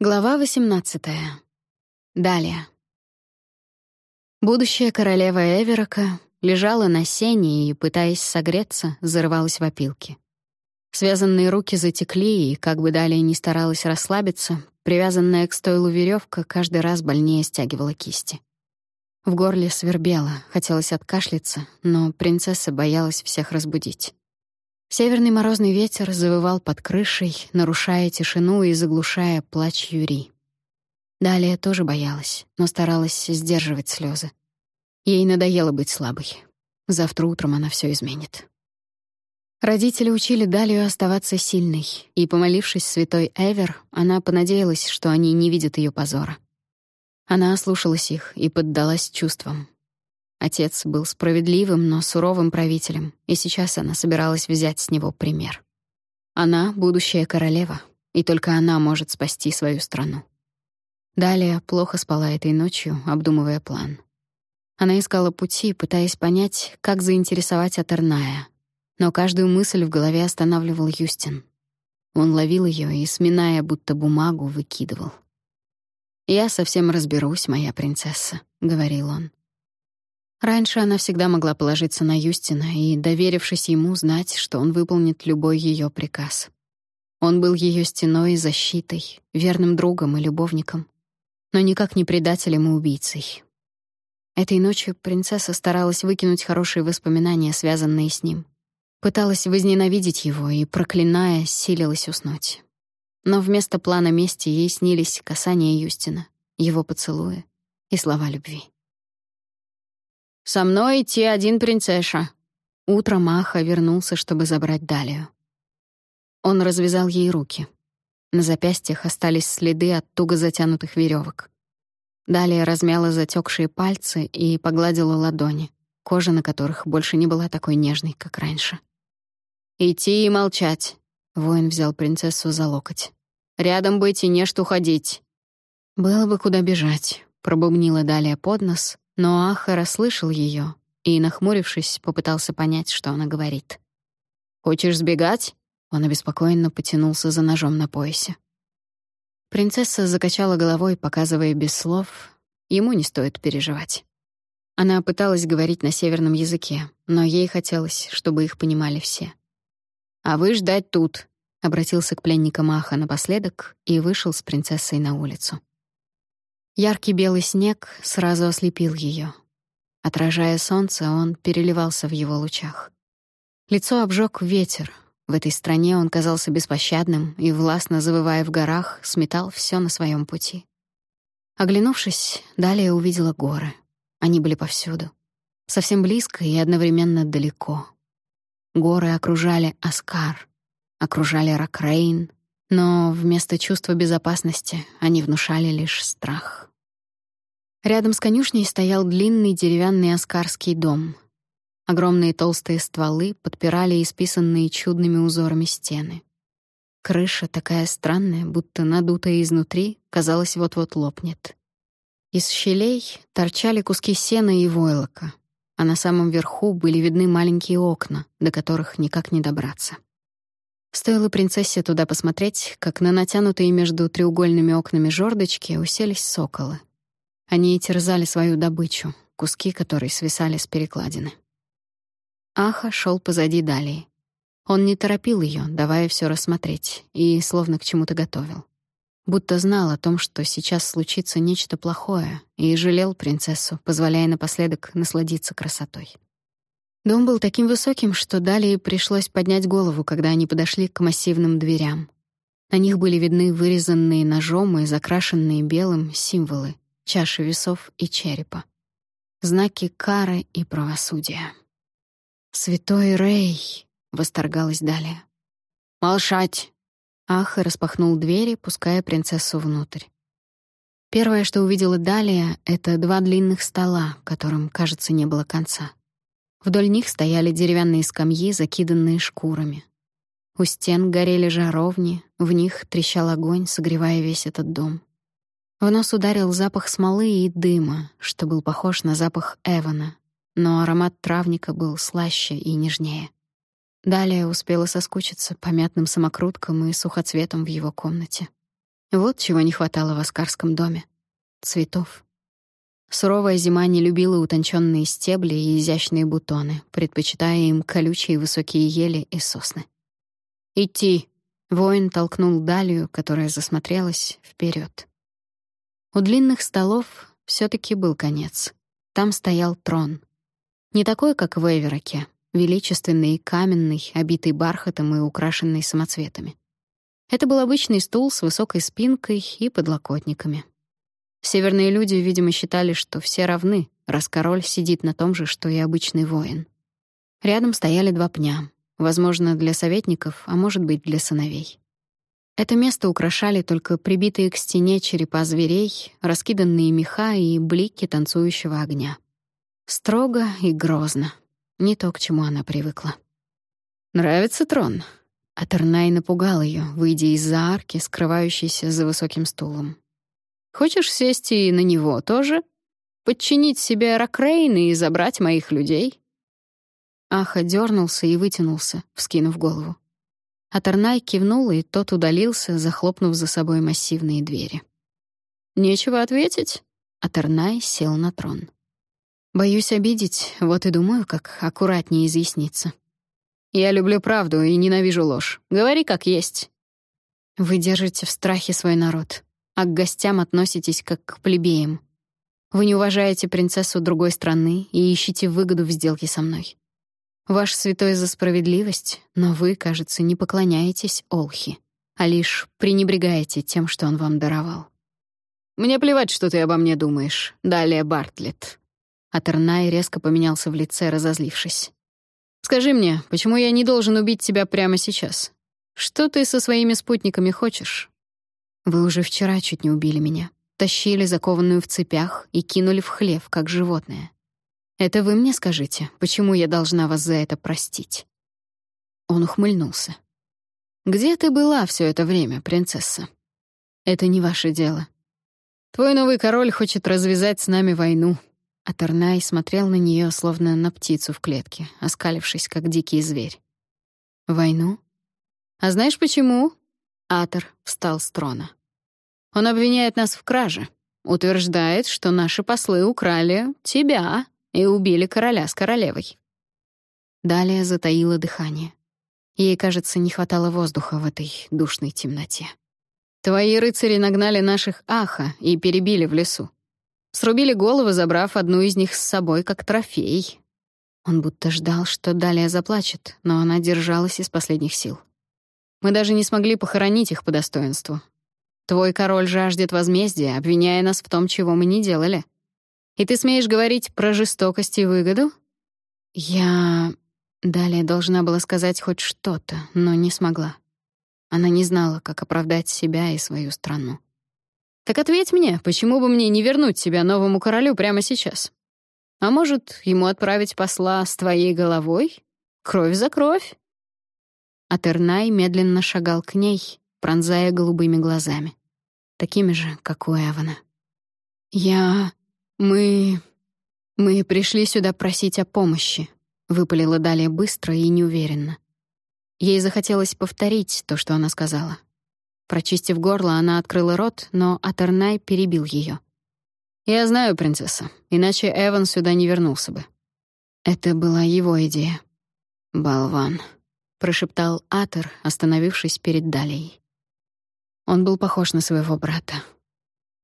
Глава 18. Далее. Будущая королева Эверока лежала на сене и, пытаясь согреться, зарывалась в опилки. Связанные руки затекли, и, как бы далее не старалась расслабиться, привязанная к стойлу веревка каждый раз больнее стягивала кисти. В горле свербело, хотелось откашляться, но принцесса боялась всех разбудить. Северный морозный ветер завывал под крышей, нарушая тишину и заглушая плач Юри. Далее тоже боялась, но старалась сдерживать слезы. Ей надоело быть слабой. Завтра утром она все изменит. Родители учили Далию оставаться сильной, и, помолившись святой Эвер, она понадеялась, что они не видят ее позора. Она ослушалась их и поддалась чувствам, Отец был справедливым, но суровым правителем, и сейчас она собиралась взять с него пример. Она — будущая королева, и только она может спасти свою страну. Далее плохо спала этой ночью, обдумывая план. Она искала пути, пытаясь понять, как заинтересовать Атерная, но каждую мысль в голове останавливал Юстин. Он ловил ее и, сминая будто бумагу, выкидывал. «Я совсем разберусь, моя принцесса», — говорил он. Раньше она всегда могла положиться на Юстина и, доверившись ему, знать, что он выполнит любой ее приказ. Он был ее стеной и защитой, верным другом и любовником, но никак не предателем и убийцей. Этой ночью принцесса старалась выкинуть хорошие воспоминания, связанные с ним. Пыталась возненавидеть его и, проклиная, силилась уснуть. Но вместо плана мести ей снились касания Юстина, его поцелуи и слова любви. «Со мной идти один принцесса». Утром Маха вернулся, чтобы забрать Далию. Он развязал ей руки. На запястьях остались следы от туго затянутых веревок. Далее размяла затекшие пальцы и погладила ладони, кожа на которых больше не была такой нежной, как раньше. «Идти и молчать», — воин взял принцессу за локоть. «Рядом быть и не что ходить». «Было бы куда бежать», — пробубнила Далее под нос, но Аха расслышал ее и, нахмурившись, попытался понять, что она говорит. «Хочешь сбегать?» Он обеспокоенно потянулся за ножом на поясе. Принцесса закачала головой, показывая без слов, ему не стоит переживать. Она пыталась говорить на северном языке, но ей хотелось, чтобы их понимали все. «А вы ждать тут», — обратился к пленникам Аха напоследок и вышел с принцессой на улицу. Яркий белый снег сразу ослепил ее. Отражая солнце, он переливался в его лучах. Лицо обжег ветер. В этой стране он казался беспощадным и, властно завывая в горах, сметал все на своем пути. Оглянувшись, далее увидела горы. Они были повсюду. Совсем близко и одновременно далеко. Горы окружали Аскар, окружали Ракрейн, но вместо чувства безопасности они внушали лишь страх. Рядом с конюшней стоял длинный деревянный аскарский дом. Огромные толстые стволы подпирали исписанные чудными узорами стены. Крыша, такая странная, будто надутая изнутри, казалось, вот-вот лопнет. Из щелей торчали куски сена и войлока, а на самом верху были видны маленькие окна, до которых никак не добраться. Стоило принцессе туда посмотреть, как на натянутые между треугольными окнами жердочки уселись соколы. Они терзали свою добычу, куски которой свисали с перекладины. Аха шел позади Далии. Он не торопил ее, давая все рассмотреть, и словно к чему-то готовил. Будто знал о том, что сейчас случится нечто плохое, и жалел принцессу, позволяя напоследок насладиться красотой. Дом был таким высоким, что Далии пришлось поднять голову, когда они подошли к массивным дверям. На них были видны вырезанные ножом и закрашенные белым символы — чаши весов и черепа. Знаки кары и правосудия. «Святой Рей!» — восторгалась далее. «Молчать!» Ах распахнул двери, пуская принцессу внутрь. Первое, что увидела Далия, — это два длинных стола, которым, кажется, не было конца. Вдоль них стояли деревянные скамьи, закиданные шкурами. У стен горели жаровни, в них трещал огонь, согревая весь этот дом. В нос ударил запах смолы и дыма, что был похож на запах Эвана, но аромат травника был слаще и нежнее. Далее успела соскучиться по мятным самокруткам и сухоцветам в его комнате. Вот чего не хватало в Оскарском доме. Цветов. Суровая зима не любила утонченные стебли и изящные бутоны, предпочитая им колючие высокие ели и сосны. «Идти!» — воин толкнул Далию, которая засмотрелась, вперед. У длинных столов все таки был конец. Там стоял трон. Не такой, как в Эвероке, величественный и каменный, обитый бархатом и украшенный самоцветами. Это был обычный стул с высокой спинкой и подлокотниками. Северные люди, видимо, считали, что все равны, раз король сидит на том же, что и обычный воин. Рядом стояли два пня, возможно, для советников, а может быть, для сыновей. Это место украшали только прибитые к стене черепа зверей, раскиданные меха и блики танцующего огня. Строго и грозно. Не то, к чему она привыкла. «Нравится трон?» Атернай напугал ее, выйдя из-за арки, скрывающейся за высоким стулом. Хочешь сесть и на него тоже? Подчинить себе Ракрейна и забрать моих людей?» Аха дернулся и вытянулся, вскинув голову. Атернай кивнул, и тот удалился, захлопнув за собой массивные двери. «Нечего ответить?» Атернай сел на трон. «Боюсь обидеть, вот и думаю, как аккуратнее изъясниться. Я люблю правду и ненавижу ложь. Говори как есть». «Вы держите в страхе свой народ а к гостям относитесь как к плебеям. Вы не уважаете принцессу другой страны и ищете выгоду в сделке со мной. Ваш святой за справедливость, но вы, кажется, не поклоняетесь Олхи, а лишь пренебрегаете тем, что он вам даровал. Мне плевать, что ты обо мне думаешь. Далее Бартлетт. Атернай резко поменялся в лице, разозлившись. Скажи мне, почему я не должен убить тебя прямо сейчас? Что ты со своими спутниками хочешь? Вы уже вчера чуть не убили меня. Тащили закованную в цепях и кинули в хлев, как животное. Это вы мне скажите, почему я должна вас за это простить?» Он ухмыльнулся. «Где ты была все это время, принцесса? Это не ваше дело. Твой новый король хочет развязать с нами войну». Атернай смотрел на нее, словно на птицу в клетке, оскалившись, как дикий зверь. «Войну? А знаешь почему?» Атор встал с трона. Он обвиняет нас в краже, утверждает, что наши послы украли тебя и убили короля с королевой. Далее затаила дыхание. Ей, кажется, не хватало воздуха в этой душной темноте. Твои рыцари нагнали наших Аха и перебили в лесу. Срубили головы, забрав одну из них с собой как трофей. Он будто ждал, что Далее заплачет, но она держалась из последних сил. Мы даже не смогли похоронить их по достоинству, Твой король жаждет возмездия, обвиняя нас в том, чего мы не делали. И ты смеешь говорить про жестокость и выгоду? Я далее должна была сказать хоть что-то, но не смогла. Она не знала, как оправдать себя и свою страну. Так ответь мне, почему бы мне не вернуть себя новому королю прямо сейчас? А может, ему отправить посла с твоей головой? Кровь за кровь. Атернай медленно шагал к ней, пронзая голубыми глазами такими же, как у Эвана. «Я... мы... мы пришли сюда просить о помощи», — выпалила далее быстро и неуверенно. Ей захотелось повторить то, что она сказала. Прочистив горло, она открыла рот, но Атернай перебил ее. «Я знаю, принцесса, иначе Эван сюда не вернулся бы». Это была его идея. «Болван», — прошептал Атер, остановившись перед Далей. Он был похож на своего брата.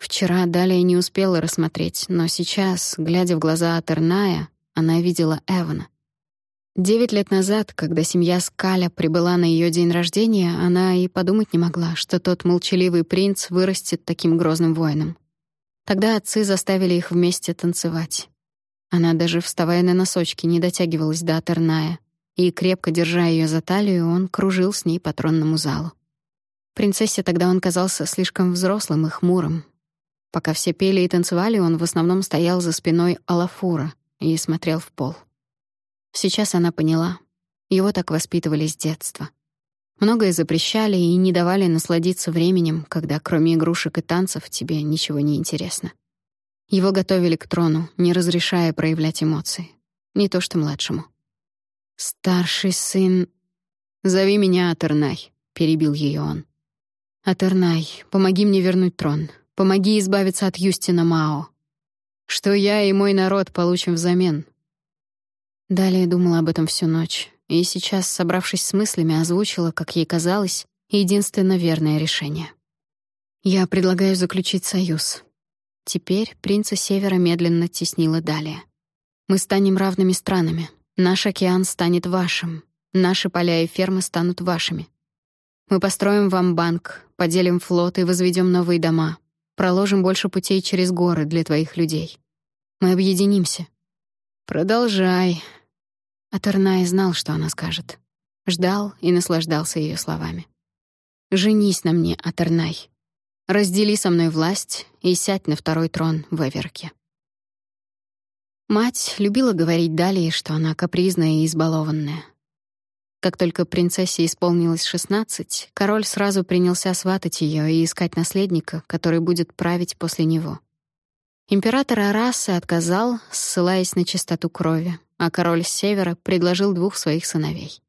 Вчера Далия не успела рассмотреть, но сейчас, глядя в глаза Атерная, она видела Эвана. Девять лет назад, когда семья Скаля прибыла на ее день рождения, она и подумать не могла, что тот молчаливый принц вырастет таким грозным воином. Тогда отцы заставили их вместе танцевать. Она даже, вставая на носочки, не дотягивалась до Атерная, и, крепко держа ее за талию, он кружил с ней по тронному залу. Принцессе тогда он казался слишком взрослым и хмурым. Пока все пели и танцевали, он в основном стоял за спиной Алафура и смотрел в пол. Сейчас она поняла. Его так воспитывали с детства. Многое запрещали и не давали насладиться временем, когда кроме игрушек и танцев тебе ничего не интересно. Его готовили к трону, не разрешая проявлять эмоции. Не то что младшему. «Старший сын...» «Зови меня Атернай», — перебил ее он. Атернай, помоги мне вернуть трон. Помоги избавиться от Юстина Мао. Что я и мой народ получим взамен?» Далее думала об этом всю ночь, и сейчас, собравшись с мыслями, озвучила, как ей казалось, единственно верное решение. «Я предлагаю заключить союз». Теперь принца Севера медленно теснила далее. «Мы станем равными странами. Наш океан станет вашим. Наши поля и фермы станут вашими. Мы построим вам банк, поделим флот и возведем новые дома, проложим больше путей через горы для твоих людей. Мы объединимся. Продолжай. Атернай знал, что она скажет. Ждал и наслаждался ее словами. Женись на мне, Атернай. Раздели со мной власть и сядь на второй трон в Эверке. Мать любила говорить далее, что она капризная и избалованная. Как только принцессе исполнилось шестнадцать, король сразу принялся сватать ее и искать наследника, который будет править после него. Император Арасы отказал, ссылаясь на чистоту крови, а король с севера предложил двух своих сыновей.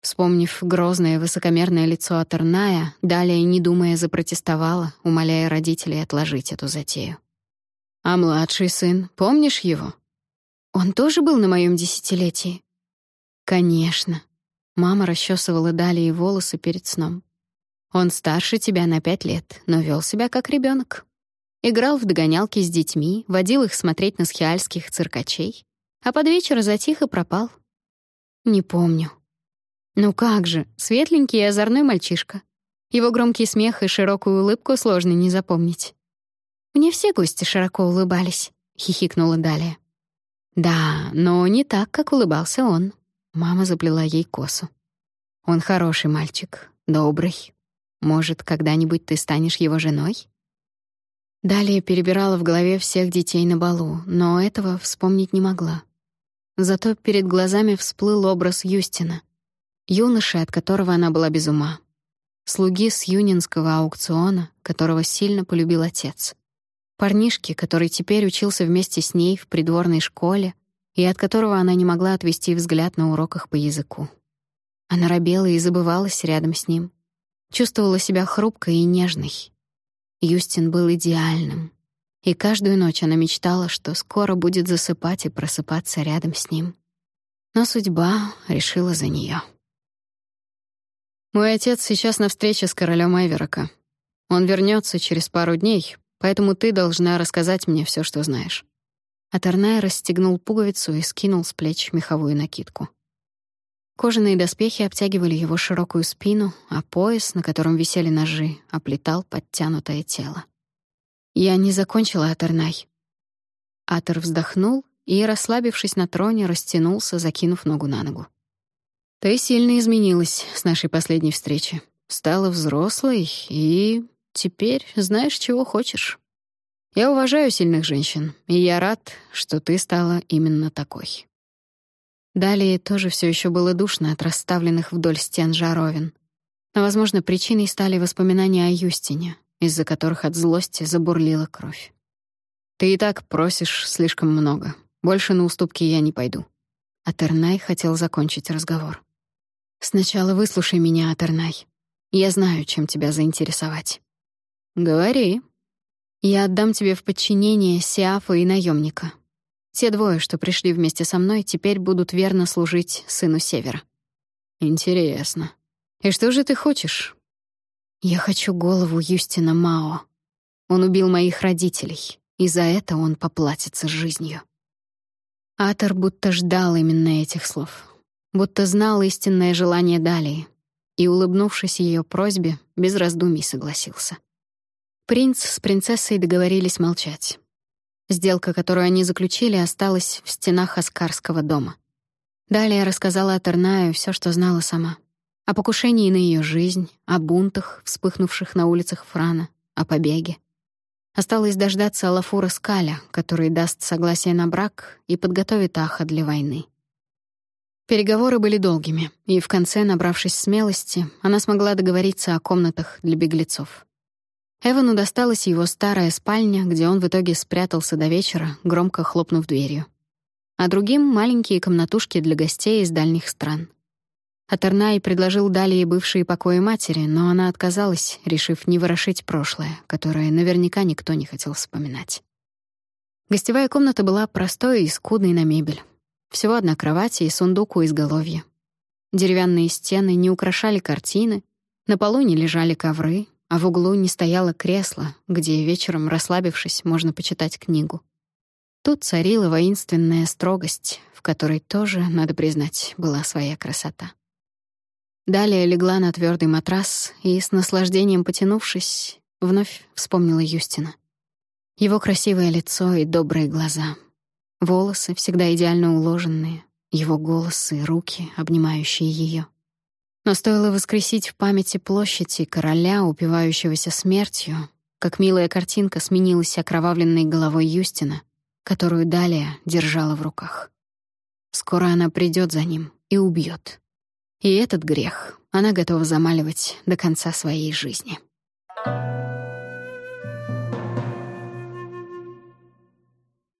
Вспомнив грозное высокомерное лицо Атерная, далее, не думая, запротестовала, умоляя родителей отложить эту затею. «А младший сын, помнишь его?» «Он тоже был на моем десятилетии?» «Конечно». Мама расчесывала далее волосы перед сном. «Он старше тебя на пять лет, но вел себя как ребенок. Играл в догонялки с детьми, водил их смотреть на схиальских циркачей, а под вечер затих и пропал. Не помню. Ну как же, светленький и озорной мальчишка. Его громкий смех и широкую улыбку сложно не запомнить. «Мне все гости широко улыбались», — хихикнула Далия. «Да, но не так, как улыбался он». Мама заплела ей косу. «Он хороший мальчик, добрый. Может, когда-нибудь ты станешь его женой?» Далее перебирала в голове всех детей на балу, но этого вспомнить не могла. Зато перед глазами всплыл образ Юстина, юноши, от которого она была без ума, слуги с юнинского аукциона, которого сильно полюбил отец, парнишки, который теперь учился вместе с ней в придворной школе и от которого она не могла отвести взгляд на уроках по языку. Она робела и забывалась рядом с ним, чувствовала себя хрупкой и нежной, Юстин был идеальным, и каждую ночь она мечтала, что скоро будет засыпать и просыпаться рядом с ним. Но судьба решила за нее. «Мой отец сейчас на встрече с королем Эверока. Он вернется через пару дней, поэтому ты должна рассказать мне все, что знаешь». Аторнай расстегнул пуговицу и скинул с плеч меховую накидку. Кожаные доспехи обтягивали его широкую спину, а пояс, на котором висели ножи, оплетал подтянутое тело. «Я не закончила, Атернай». Атер вздохнул и, расслабившись на троне, растянулся, закинув ногу на ногу. «Ты сильно изменилась с нашей последней встречи. Стала взрослой и... теперь знаешь, чего хочешь. Я уважаю сильных женщин, и я рад, что ты стала именно такой». Далее тоже все еще было душно от расставленных вдоль стен жаровин. Но, возможно, причиной стали воспоминания о Юстине, из-за которых от злости забурлила кровь. «Ты и так просишь слишком много. Больше на уступки я не пойду». Атернай хотел закончить разговор. «Сначала выслушай меня, Атернай. Я знаю, чем тебя заинтересовать». «Говори». «Я отдам тебе в подчинение Сиафа и наемника. Те двое, что пришли вместе со мной, теперь будут верно служить сыну Севера. Интересно. И что же ты хочешь? Я хочу голову Юстина Мао. Он убил моих родителей, и за это он поплатится жизнью. Атор будто ждал именно этих слов, будто знал истинное желание Далии, и, улыбнувшись ее просьбе, без раздумий согласился. Принц с принцессой договорились молчать. Сделка, которую они заключили, осталась в стенах Аскарского дома. Далее рассказала Атернаю все, что знала сама. О покушении на ее жизнь, о бунтах, вспыхнувших на улицах Франа, о побеге. Осталось дождаться Алафура Скаля, который даст согласие на брак и подготовит Аха для войны. Переговоры были долгими, и в конце, набравшись смелости, она смогла договориться о комнатах для беглецов. Эвану досталась его старая спальня, где он в итоге спрятался до вечера, громко хлопнув дверью. А другим — маленькие комнатушки для гостей из дальних стран. Атернай предложил Далии бывшие покои матери, но она отказалась, решив не ворошить прошлое, которое наверняка никто не хотел вспоминать. Гостевая комната была простой и скудной на мебель. Всего одна кровать и сундук у изголовья. Деревянные стены не украшали картины, на полу не лежали ковры, а в углу не стояло кресло, где вечером, расслабившись, можно почитать книгу. Тут царила воинственная строгость, в которой тоже, надо признать, была своя красота. Далее легла на твердый матрас и, с наслаждением потянувшись, вновь вспомнила Юстина. Его красивое лицо и добрые глаза. Волосы, всегда идеально уложенные, его голос и руки, обнимающие ее. Но стоило воскресить в памяти площади короля, упивающегося смертью, как милая картинка сменилась окровавленной головой Юстина, которую Далия держала в руках. Скоро она придет за ним и убьет. И этот грех она готова замаливать до конца своей жизни. Thank you.